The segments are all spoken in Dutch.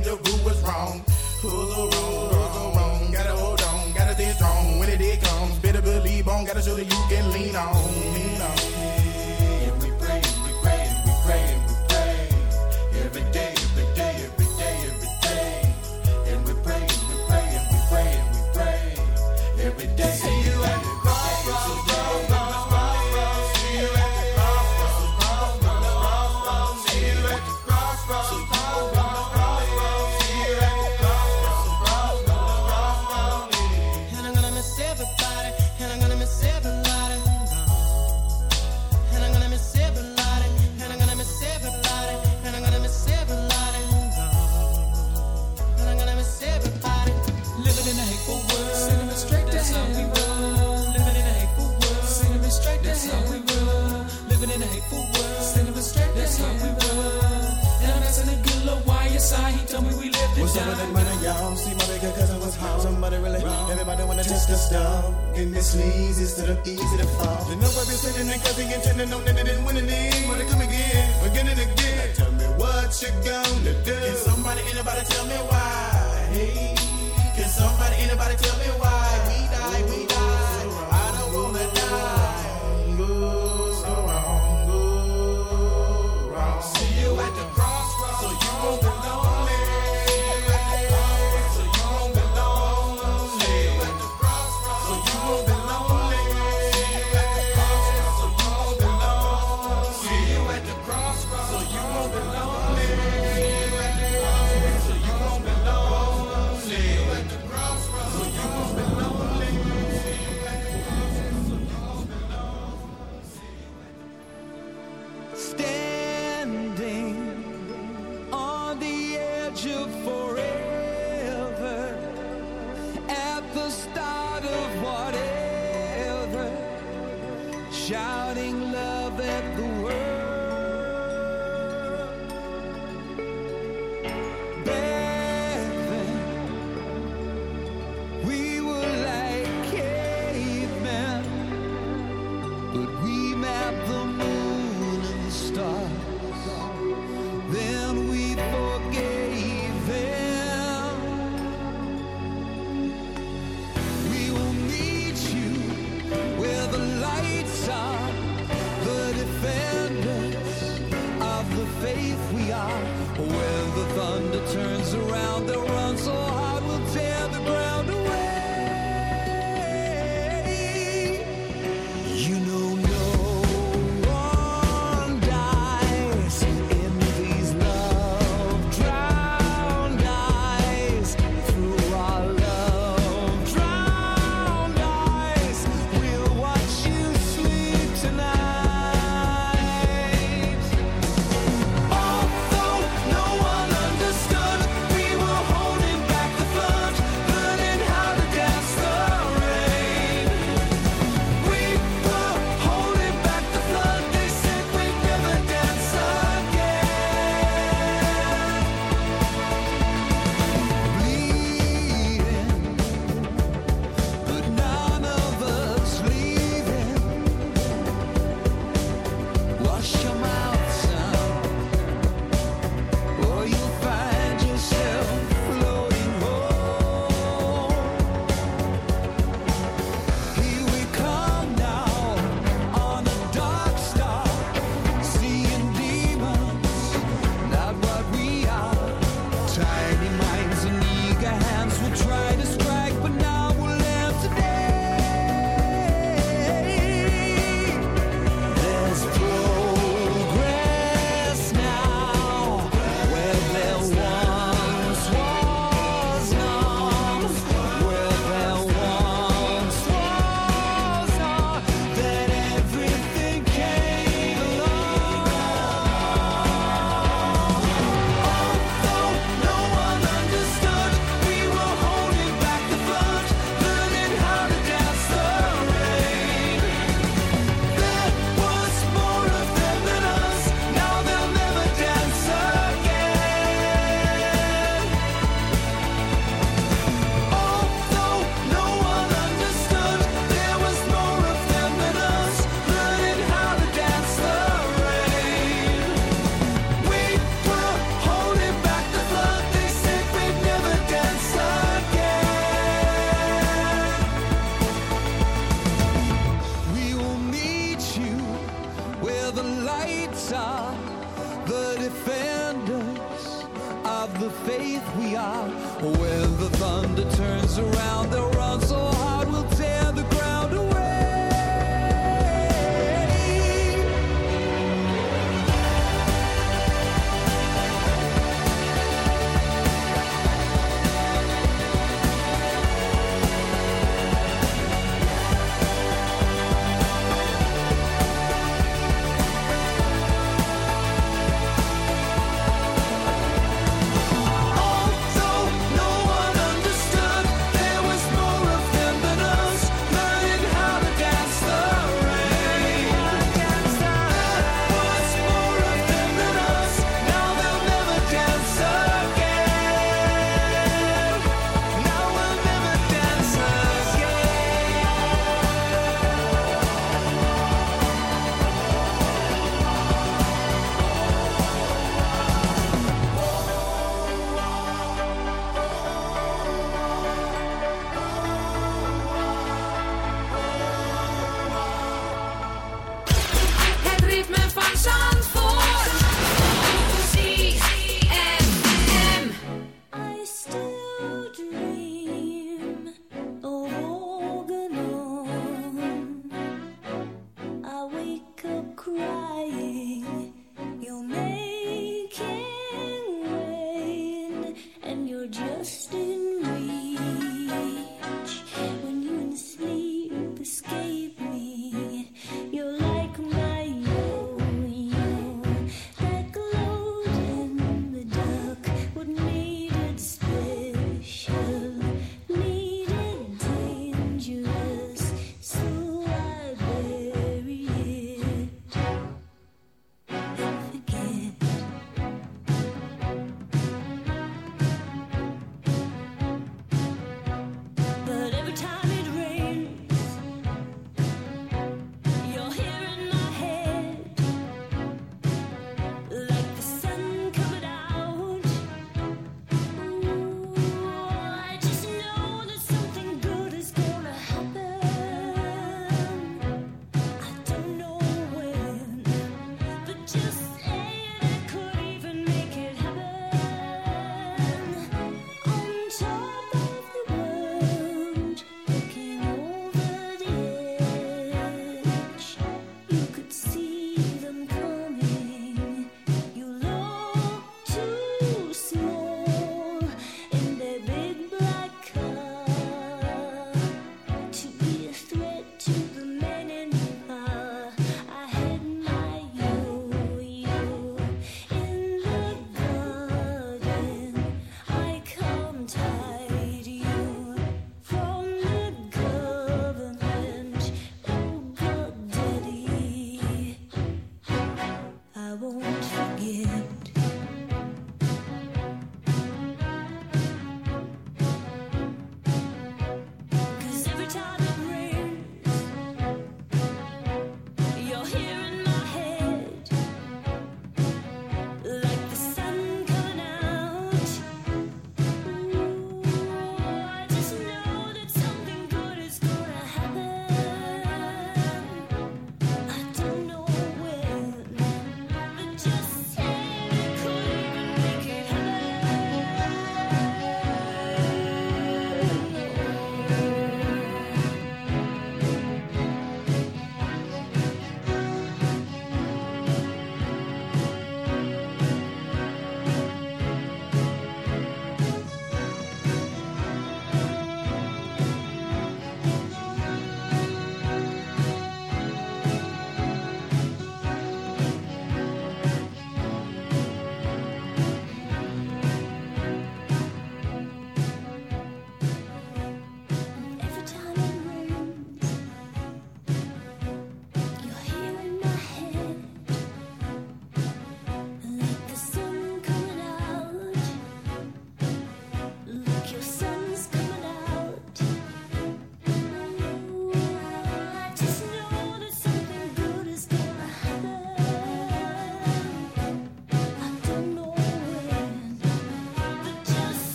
the rule was wrong. Pull Everybody wanna test the stuff. And this leads is to the easy to fall. You know I've been sitting and cussing and tending on that it didn't win the league. Wanna come again, again and again. Now tell me what you gonna do. Can somebody, anybody tell me why? Hey, can somebody, anybody tell me why?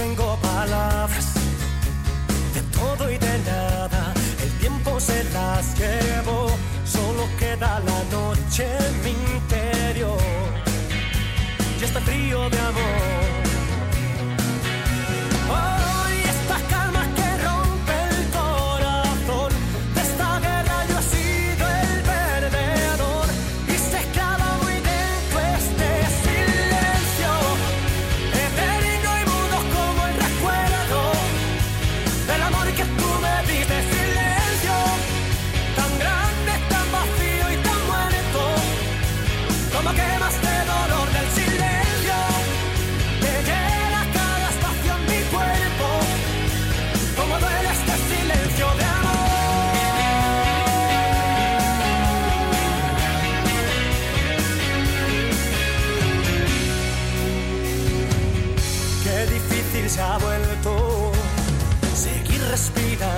tengo palabras de todo y de nada. El tiempo se las llevo, solo queda la noche en mi interior. Y este frío de amor.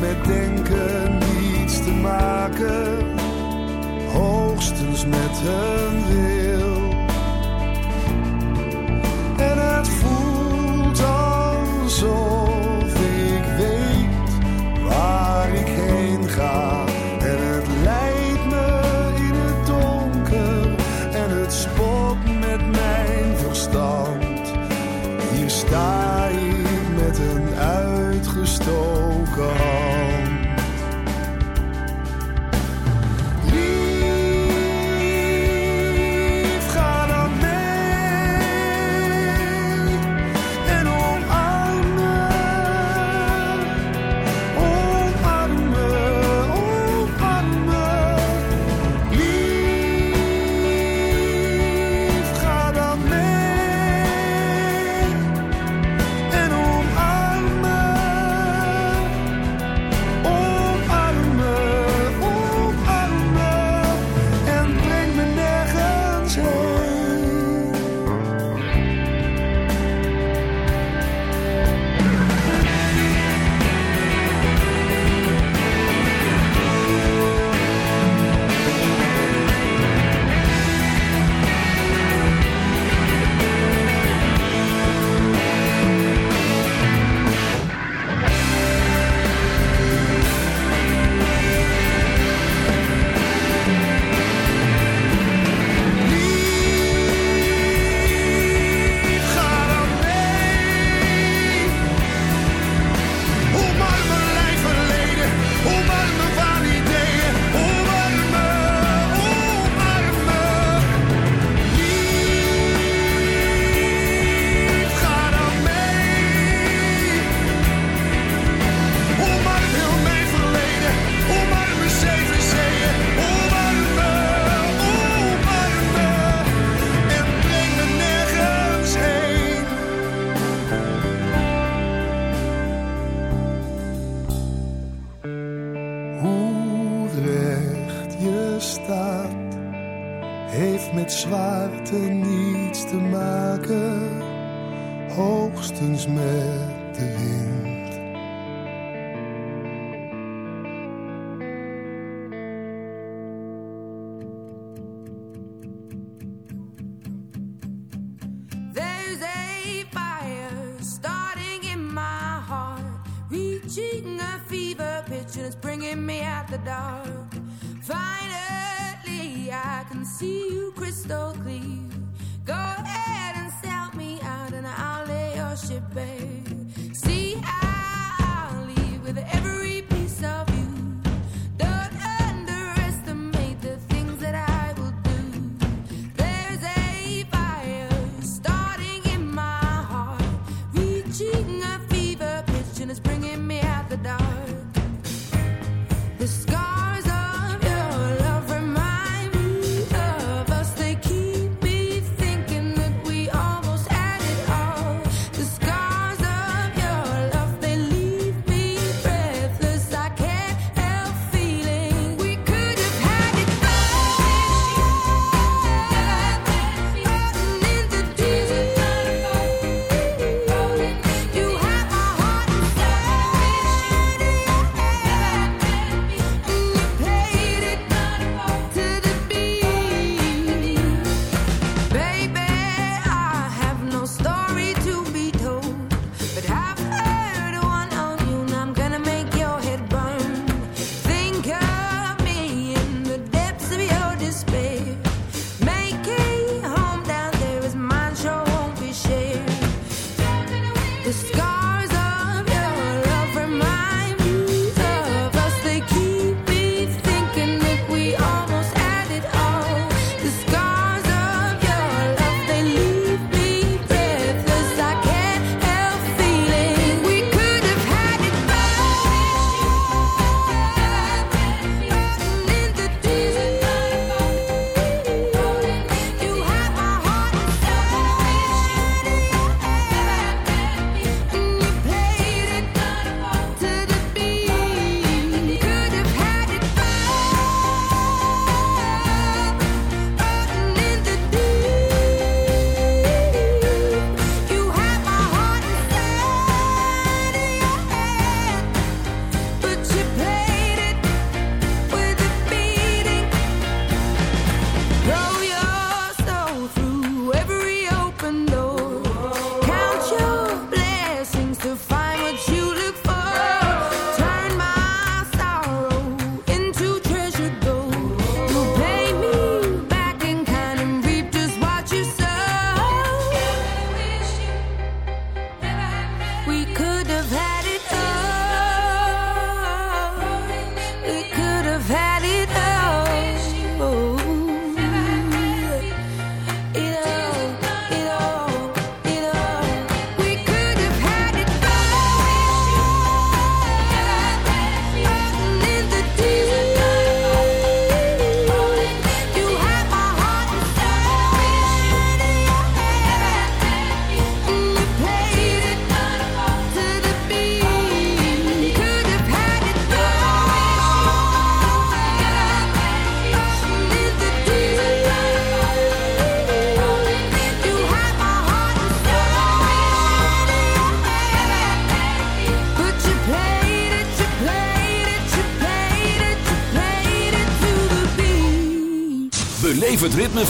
met denken niets te maken, hoogstens met hun. weer.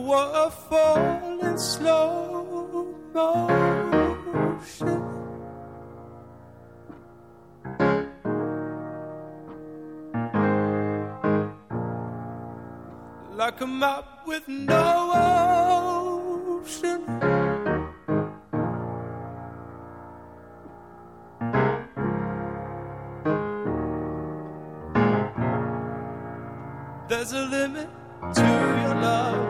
were falling slow motion. Like a map with no ocean. There's a limit to your love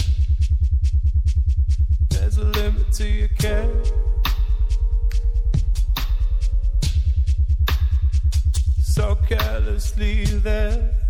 There's a limit to your care. So carelessly there.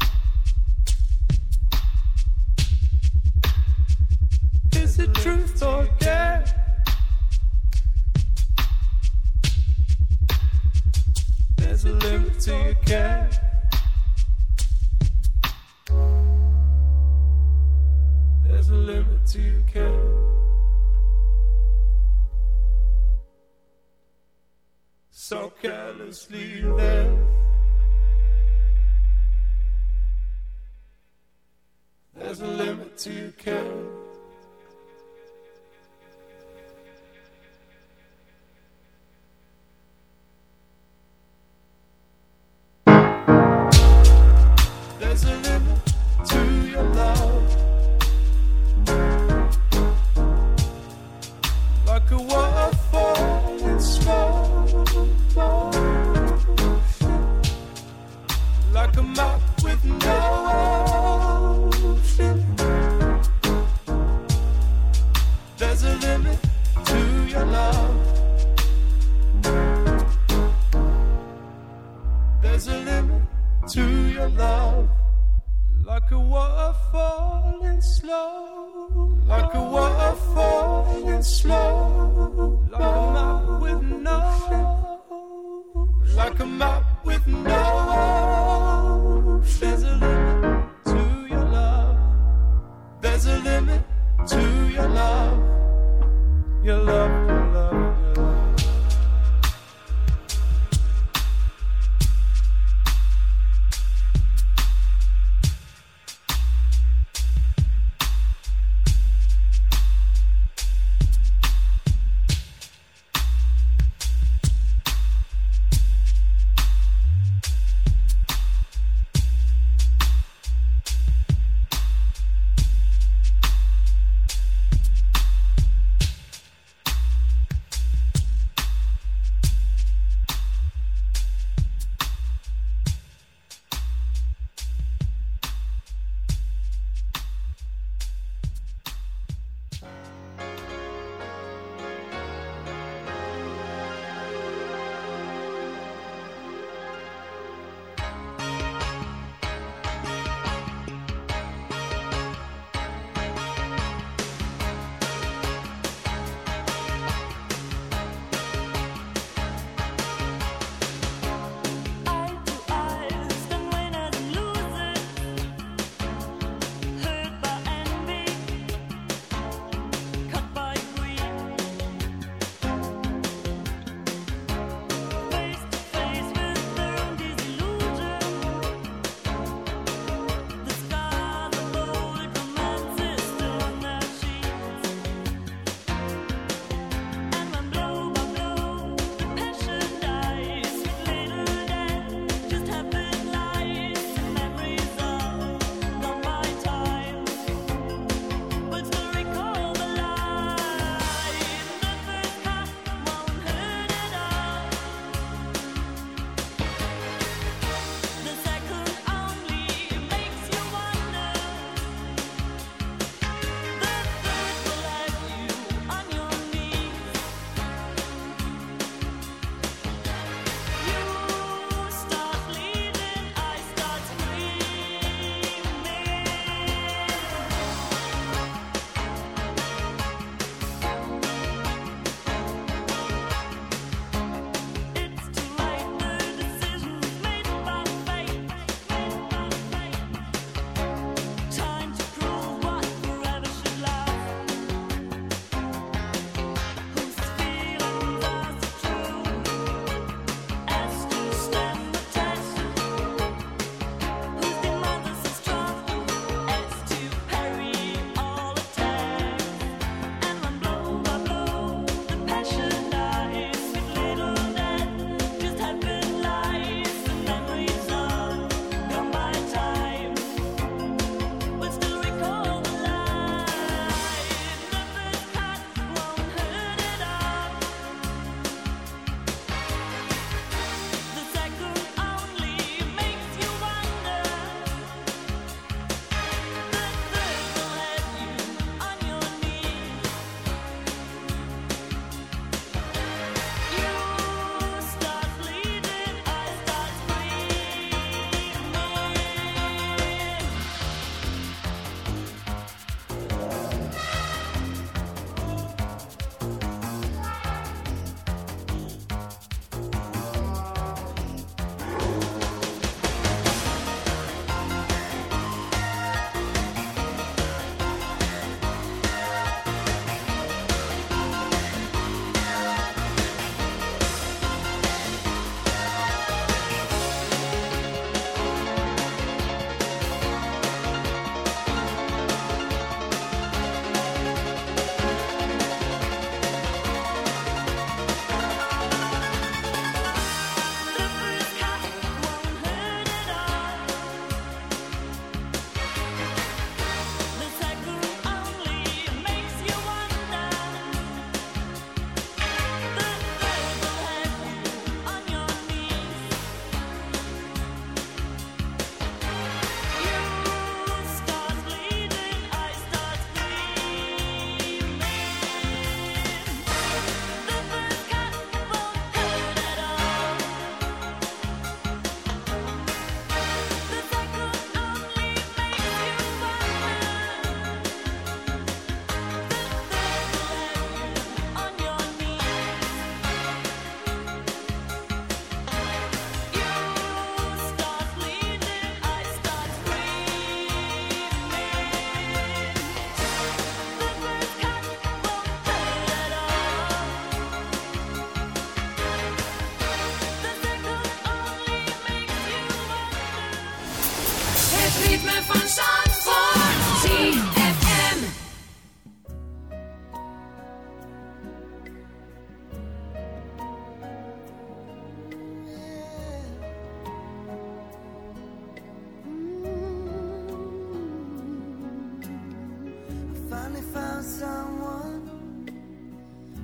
Finally found someone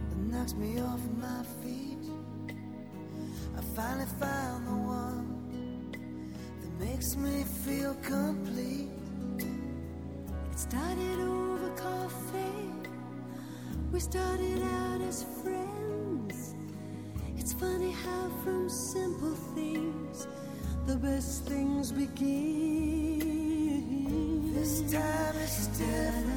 that knocks me off my feet. I finally found the one that makes me feel complete. It started over coffee. We started out as friends. It's funny how from simple things the best things begin. This time it's different.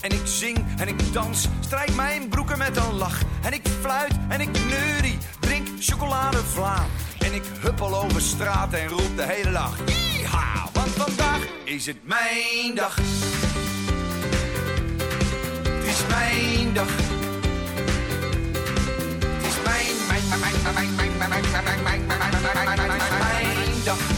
En ik zing en ik dans, strijd mijn broeken met een lach. En ik fluit en ik neurie, drink chocoladevla. En ik huppel over straat en roep de hele dag. Yeeha, want vandaag is het mijn dag. Het is mijn dag. Het is mijn, mijn, mijn, mijn, mijn, mijn, mijn, mijn, mijn, mijn, mijn, mijn, mijn,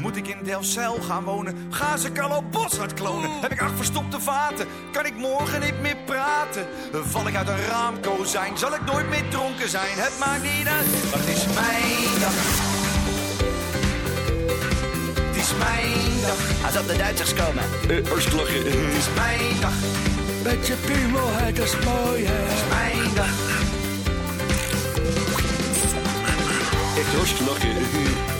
Moet ik in Delfzijl gaan wonen? Gaan ze Carlo Boshart klonen? Heb ik acht verstopte vaten? Kan ik morgen niet meer praten? Val ik uit een raamkozijn? Zal ik nooit meer dronken zijn? Het maakt niet uit, maar het is mijn dag. Het is mijn dag. Als op de Duitsers komen. Eh, hartstikke lachen. Het is mijn dag. Met je piemelheid is mooi, hè? Het is mijn dag. Echt hartstikke lachen.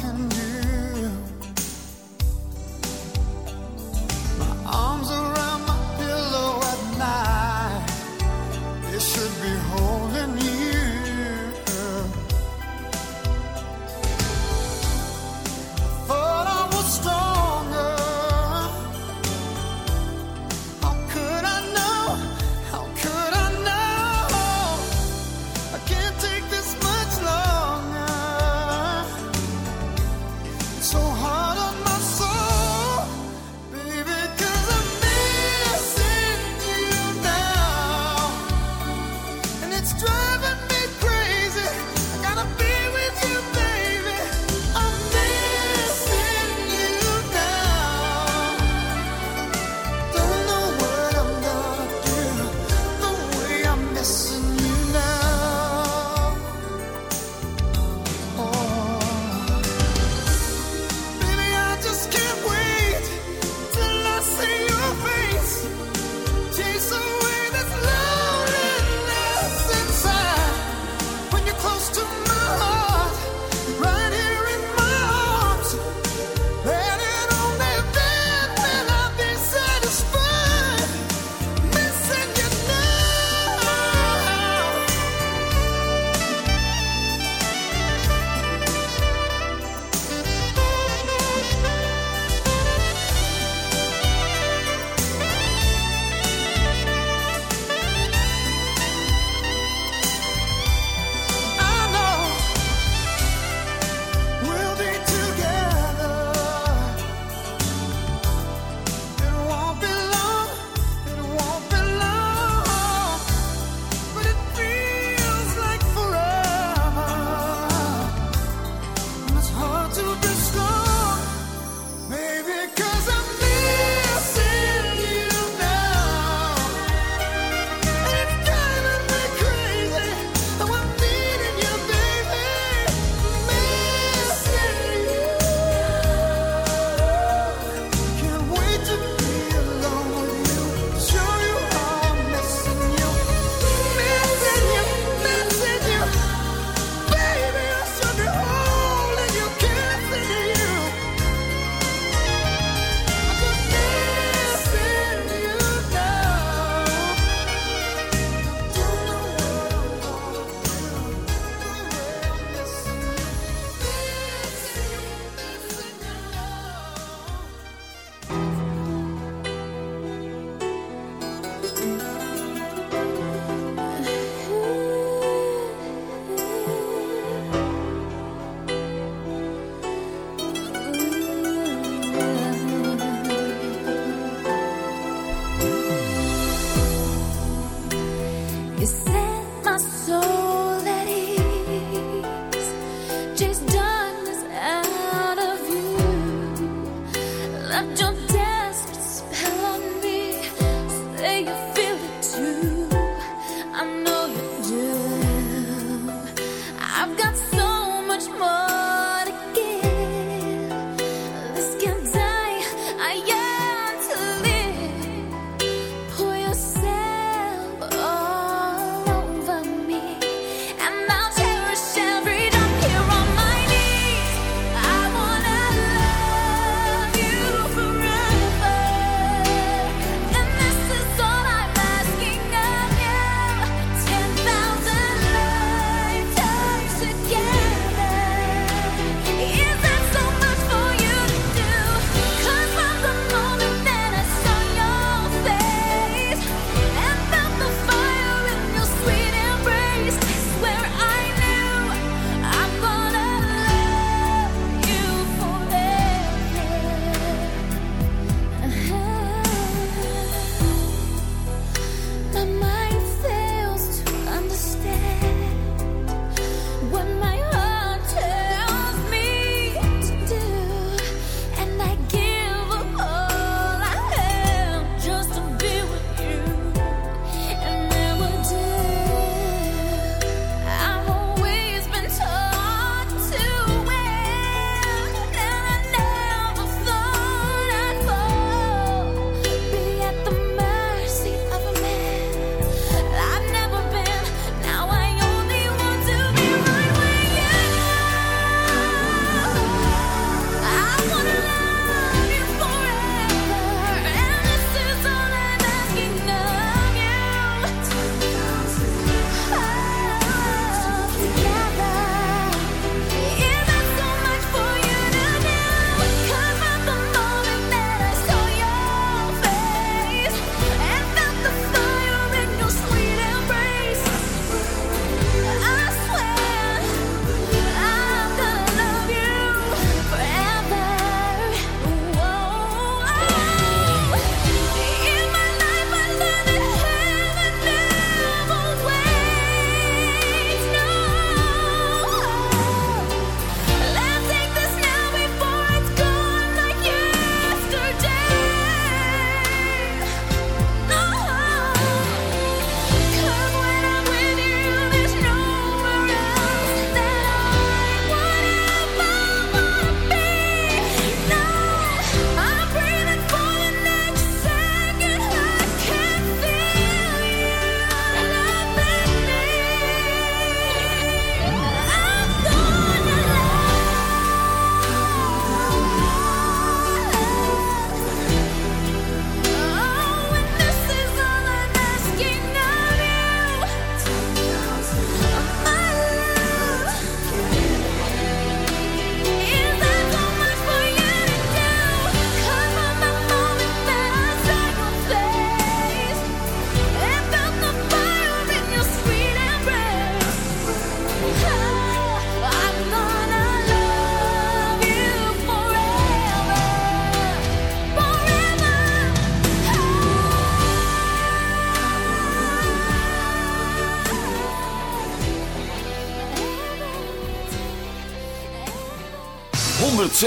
Can.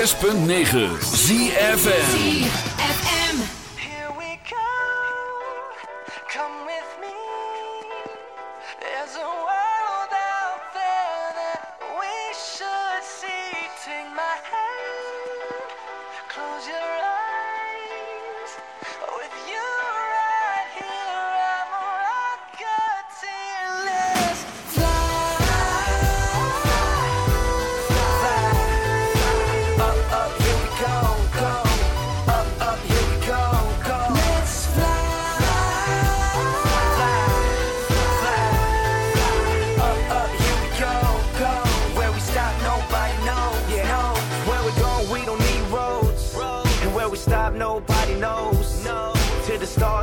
106.9 ZFN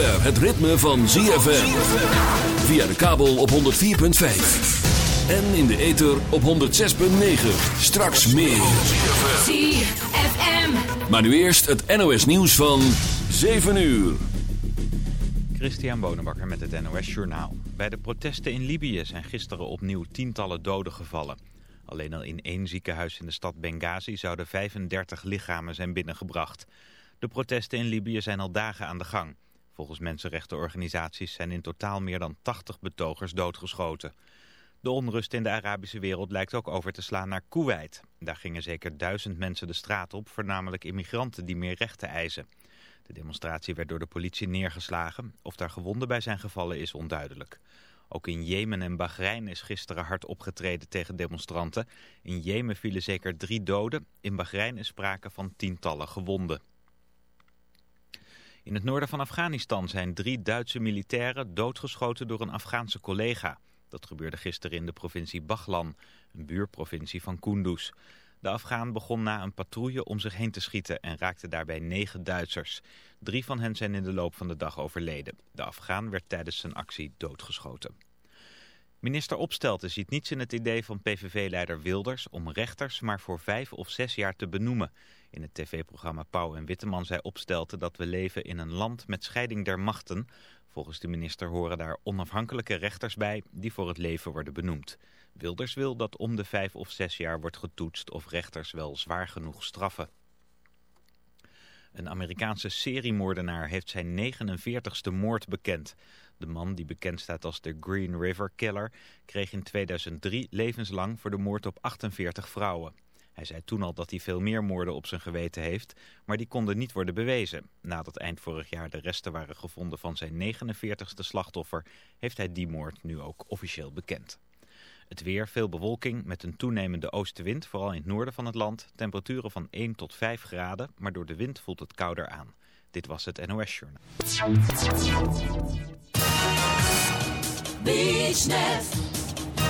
zover het ritme van ZFM. Via de kabel op 104.5. En in de ether op 106.9. Straks meer. ZFM. Maar nu eerst het NOS nieuws van 7 uur. Christian Bonenbakker met het NOS Journaal. Bij de protesten in Libië zijn gisteren opnieuw tientallen doden gevallen. Alleen al in één ziekenhuis in de stad Benghazi zouden 35 lichamen zijn binnengebracht. De protesten in Libië zijn al dagen aan de gang. Volgens mensenrechtenorganisaties zijn in totaal meer dan 80 betogers doodgeschoten. De onrust in de Arabische wereld lijkt ook over te slaan naar Kuwait. Daar gingen zeker duizend mensen de straat op, voornamelijk immigranten die meer rechten eisen. De demonstratie werd door de politie neergeslagen. Of daar gewonden bij zijn gevallen is onduidelijk. Ook in Jemen en Bahrein is gisteren hard opgetreden tegen demonstranten. In Jemen vielen zeker drie doden. In Bahrein is sprake van tientallen gewonden. In het noorden van Afghanistan zijn drie Duitse militairen doodgeschoten door een Afghaanse collega. Dat gebeurde gisteren in de provincie Baghlan, een buurprovincie van Kunduz. De Afghaan begon na een patrouille om zich heen te schieten en raakte daarbij negen Duitsers. Drie van hen zijn in de loop van de dag overleden. De Afghaan werd tijdens zijn actie doodgeschoten. Minister Opstelten ziet niets in het idee van PVV-leider Wilders om rechters maar voor vijf of zes jaar te benoemen. In het tv-programma Pauw en Witteman zei Opstelten dat we leven in een land met scheiding der machten. Volgens de minister horen daar onafhankelijke rechters bij die voor het leven worden benoemd. Wilders wil dat om de vijf of zes jaar wordt getoetst of rechters wel zwaar genoeg straffen. Een Amerikaanse seriemoordenaar heeft zijn 49ste moord bekend. De man, die bekend staat als de Green River Killer, kreeg in 2003 levenslang voor de moord op 48 vrouwen. Hij zei toen al dat hij veel meer moorden op zijn geweten heeft, maar die konden niet worden bewezen. Nadat eind vorig jaar de resten waren gevonden van zijn 49ste slachtoffer, heeft hij die moord nu ook officieel bekend. Het weer, veel bewolking met een toenemende oostenwind, vooral in het noorden van het land. Temperaturen van 1 tot 5 graden, maar door de wind voelt het kouder aan. Dit was het NOS. BeachNet,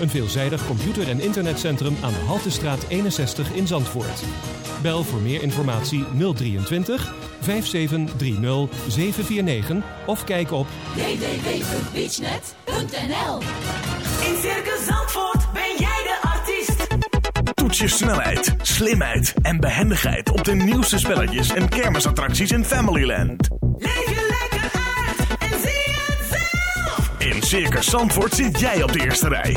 een veelzijdig computer- en internetcentrum aan de Haltestraat 61 in Zandvoort. Bel voor meer informatie 023 5730 749 of kijk op www.beachnet.nl In Circus Zandvoort ben jij de artiest. Toets je snelheid, slimheid en behendigheid op de nieuwste spelletjes en kermisattracties in Familyland. Leef je lekker uit en zie het zelf. In Circus Zandvoort zit jij op de eerste rij.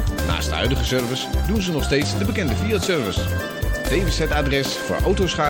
Naast de huidige service doen ze nog steeds de bekende Fiat-service. DWZ-adres voor autoschade.